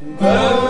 Bella